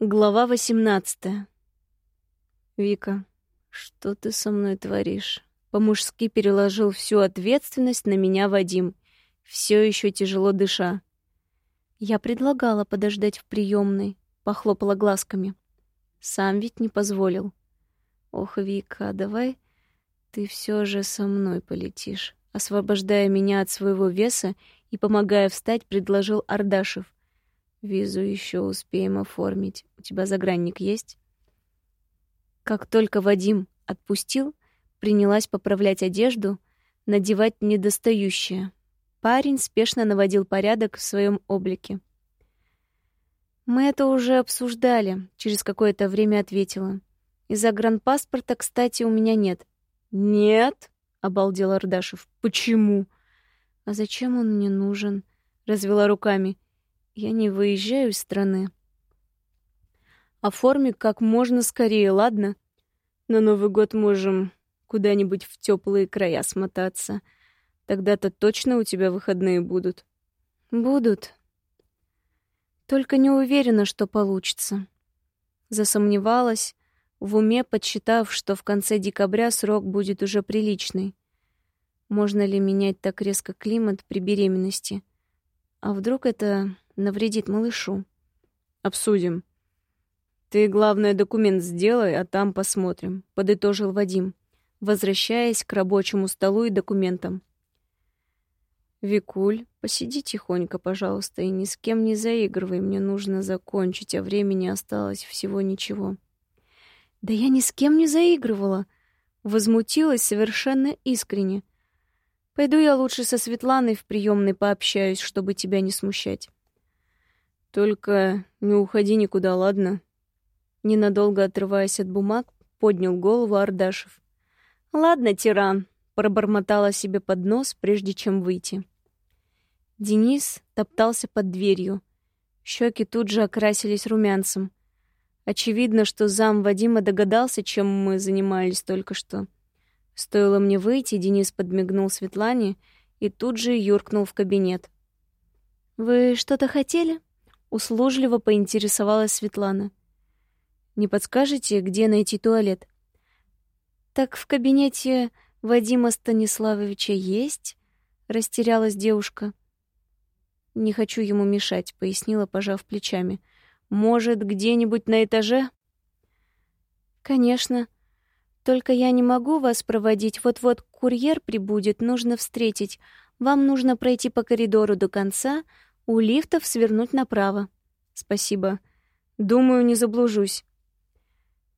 Глава 18. Вика, что ты со мной творишь? По-мужски переложил всю ответственность на меня Вадим, все еще тяжело дыша. Я предлагала подождать в приемной, похлопала глазками. Сам ведь не позволил. Ох, Вика, давай ты все же со мной полетишь. Освобождая меня от своего веса и помогая встать, предложил Ардашев. Визу еще успеем оформить. У тебя загранник есть? Как только Вадим отпустил, принялась поправлять одежду, надевать недостающее. Парень спешно наводил порядок в своем облике. Мы это уже обсуждали, через какое-то время ответила. За загранпаспорта, кстати, у меня нет. Нет, обалдел Ардашев. Почему? А зачем он мне нужен? развела руками. Я не выезжаю из страны. Оформи как можно скорее, ладно? На Новый год можем куда-нибудь в теплые края смотаться. Тогда-то точно у тебя выходные будут. Будут. Только не уверена, что получится. Засомневалась, в уме подсчитав, что в конце декабря срок будет уже приличный. Можно ли менять так резко климат при беременности? А вдруг это навредит малышу. Обсудим. Ты, главное, документ сделай, а там посмотрим, подытожил Вадим, возвращаясь к рабочему столу и документам. Викуль, посиди тихонько, пожалуйста, и ни с кем не заигрывай, мне нужно закончить, а времени осталось всего ничего. Да я ни с кем не заигрывала, возмутилась совершенно искренне. Пойду я лучше со Светланой в приемной пообщаюсь, чтобы тебя не смущать. Только не уходи никуда, ладно? Ненадолго отрываясь от бумаг, поднял голову Ардашев. Ладно, тиран, пробормотала себе под нос, прежде чем выйти. Денис топтался под дверью. Щеки тут же окрасились румянцем. Очевидно, что зам Вадима догадался, чем мы занимались только что. Стоило мне выйти, Денис подмигнул Светлане и тут же юркнул в кабинет. «Вы что-то хотели?» Услужливо поинтересовалась Светлана. «Не подскажете, где найти туалет?» «Так в кабинете Вадима Станиславовича есть?» — растерялась девушка. «Не хочу ему мешать», — пояснила, пожав плечами. «Может, где-нибудь на этаже?» «Конечно. Только я не могу вас проводить. Вот-вот курьер прибудет, нужно встретить. Вам нужно пройти по коридору до конца, у лифтов свернуть направо. Спасибо. Думаю, не заблужусь.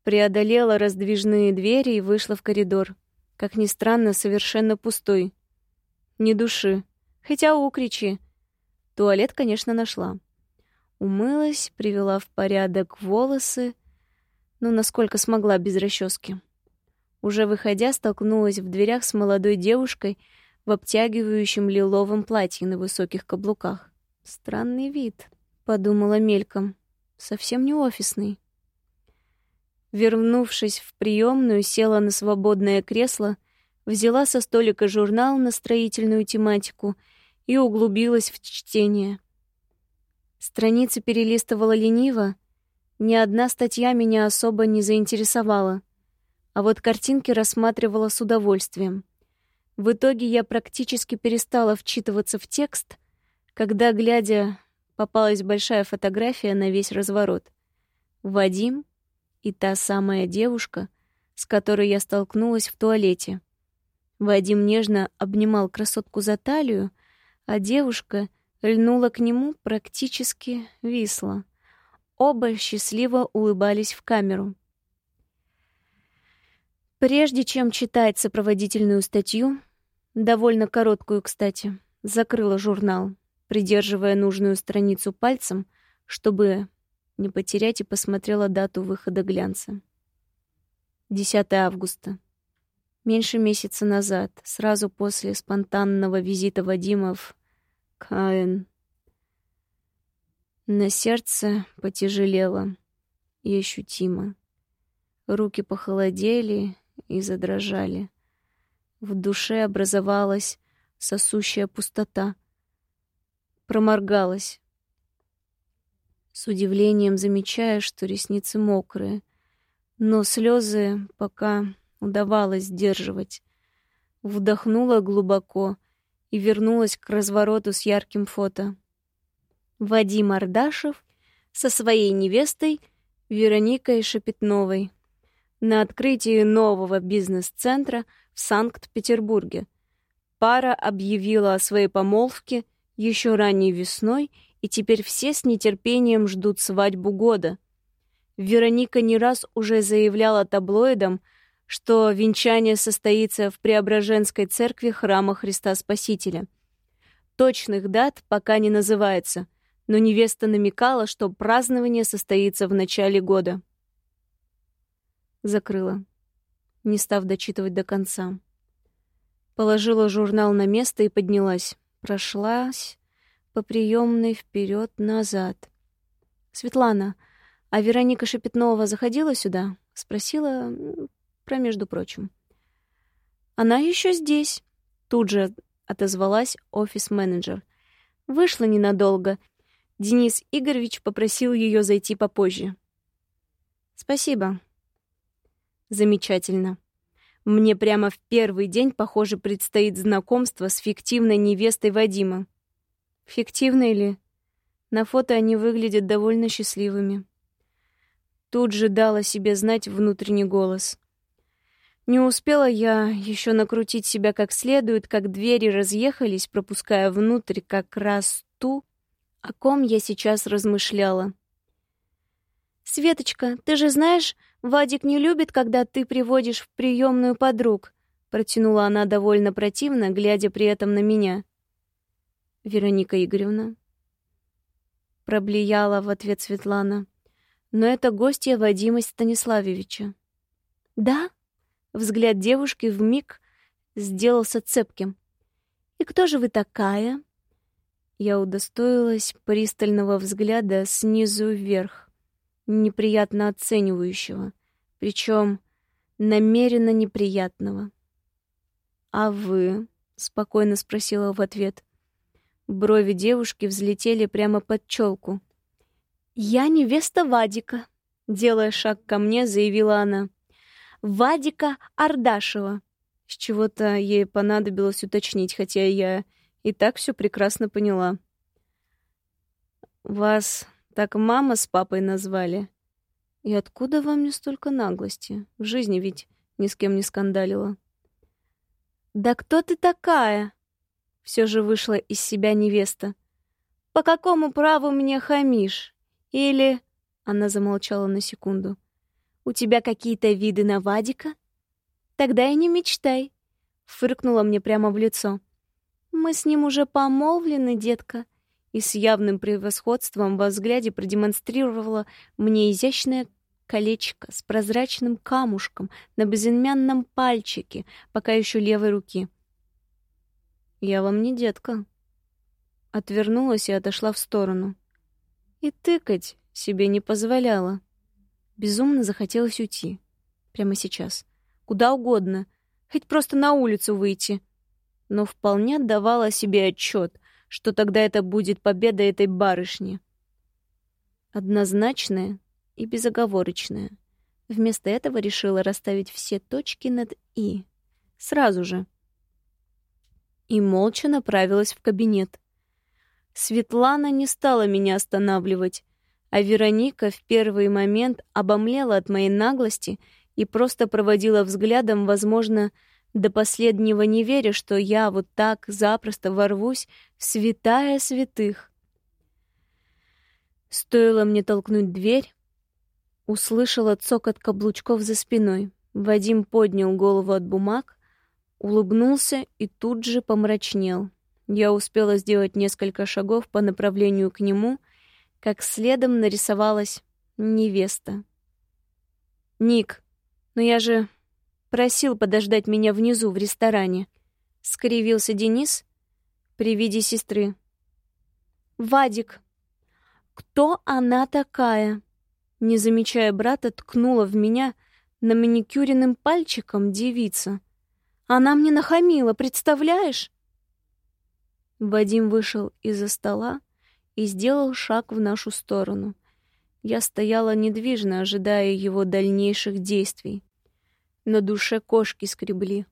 Преодолела раздвижные двери и вышла в коридор. Как ни странно, совершенно пустой. Ни души. Хотя укричи. Туалет, конечно, нашла. Умылась, привела в порядок волосы, ну, насколько смогла без расчески. Уже выходя, столкнулась в дверях с молодой девушкой в обтягивающем лиловом платье на высоких каблуках. Странный вид, подумала мельком. Совсем не офисный. Вернувшись в приемную, села на свободное кресло, взяла со столика журнал на строительную тематику и углубилась в чтение. Страницы перелистывала лениво, ни одна статья меня особо не заинтересовала, а вот картинки рассматривала с удовольствием. В итоге я практически перестала вчитываться в текст — когда, глядя, попалась большая фотография на весь разворот. Вадим и та самая девушка, с которой я столкнулась в туалете. Вадим нежно обнимал красотку за талию, а девушка льнула к нему, практически висла. Оба счастливо улыбались в камеру. Прежде чем читать сопроводительную статью, довольно короткую, кстати, закрыла журнал придерживая нужную страницу пальцем, чтобы не потерять и посмотрела дату выхода глянца. 10 августа. Меньше месяца назад, сразу после спонтанного визита Вадима в. На сердце потяжелело и ощутимо. Руки похолодели и задрожали. В душе образовалась сосущая пустота — проморгалась. С удивлением замечая, что ресницы мокрые, но слезы пока удавалось сдерживать. Вдохнула глубоко и вернулась к развороту с ярким фото. Вадим Ардашев со своей невестой Вероникой Шепетновой на открытии нового бизнес-центра в Санкт-Петербурге. Пара объявила о своей помолвке еще ранней весной, и теперь все с нетерпением ждут свадьбу года. Вероника не раз уже заявляла таблоидам, что венчание состоится в Преображенской церкви храма Христа Спасителя. Точных дат пока не называется, но невеста намекала, что празднование состоится в начале года. Закрыла, не став дочитывать до конца. Положила журнал на место и поднялась. Прошлась по приемной вперед-назад. «Светлана, а Вероника Шепетнова заходила сюда?» — спросила про между прочим. «Она еще здесь», — тут же отозвалась офис-менеджер. Вышла ненадолго. Денис Игоревич попросил ее зайти попозже. «Спасибо», Замечательно. Мне прямо в первый день, похоже, предстоит знакомство с фиктивной невестой Вадима. Фиктивной ли? На фото они выглядят довольно счастливыми. Тут же дала себе знать внутренний голос. Не успела я еще накрутить себя как следует, как двери разъехались, пропуская внутрь как раз ту, о ком я сейчас размышляла. «Светочка, ты же знаешь, Вадик не любит, когда ты приводишь в приемную подруг», протянула она довольно противно, глядя при этом на меня. «Вероника Игоревна?» Проблеяла в ответ Светлана. «Но это гостья Вадима Станиславовича». «Да?» Взгляд девушки вмиг сделался цепким. «И кто же вы такая?» Я удостоилась пристального взгляда снизу вверх неприятно оценивающего, причем намеренно неприятного. «А вы?» — спокойно спросила в ответ. Брови девушки взлетели прямо под челку. «Я невеста Вадика», — делая шаг ко мне, заявила она. «Вадика Ардашева». С чего-то ей понадобилось уточнить, хотя я и так все прекрасно поняла. «Вас так мама с папой назвали. И откуда вам не столько наглости? В жизни ведь ни с кем не скандалила. «Да кто ты такая?» Все же вышла из себя невеста. «По какому праву мне хамишь? Или...» Она замолчала на секунду. «У тебя какие-то виды на Вадика?» «Тогда и не мечтай», — фыркнула мне прямо в лицо. «Мы с ним уже помолвлены, детка и с явным превосходством во взгляде продемонстрировала мне изящное колечко с прозрачным камушком на безымянном пальчике, пока еще левой руки. «Я вам не детка». Отвернулась и отошла в сторону. И тыкать себе не позволяла. Безумно захотелось уйти. Прямо сейчас. Куда угодно. Хоть просто на улицу выйти. Но вполне отдавала себе отчет, что тогда это будет победа этой барышни. Однозначная и безоговорочная. Вместо этого решила расставить все точки над «и». Сразу же. И молча направилась в кабинет. Светлана не стала меня останавливать, а Вероника в первый момент обомлела от моей наглости и просто проводила взглядом, возможно, до последнего не веря, что я вот так запросто ворвусь в святая святых. Стоило мне толкнуть дверь, услышала цокот каблучков за спиной. Вадим поднял голову от бумаг, улыбнулся и тут же помрачнел. Я успела сделать несколько шагов по направлению к нему, как следом нарисовалась невеста. «Ник, но я же Просил подождать меня внизу в ресторане. Скривился Денис при виде сестры. «Вадик, кто она такая?» Не замечая брата, ткнула в меня на маникюренным пальчиком девица. «Она мне нахамила, представляешь?» Вадим вышел из-за стола и сделал шаг в нашу сторону — Я стояла недвижно, ожидая его дальнейших действий. На душе кошки скребли.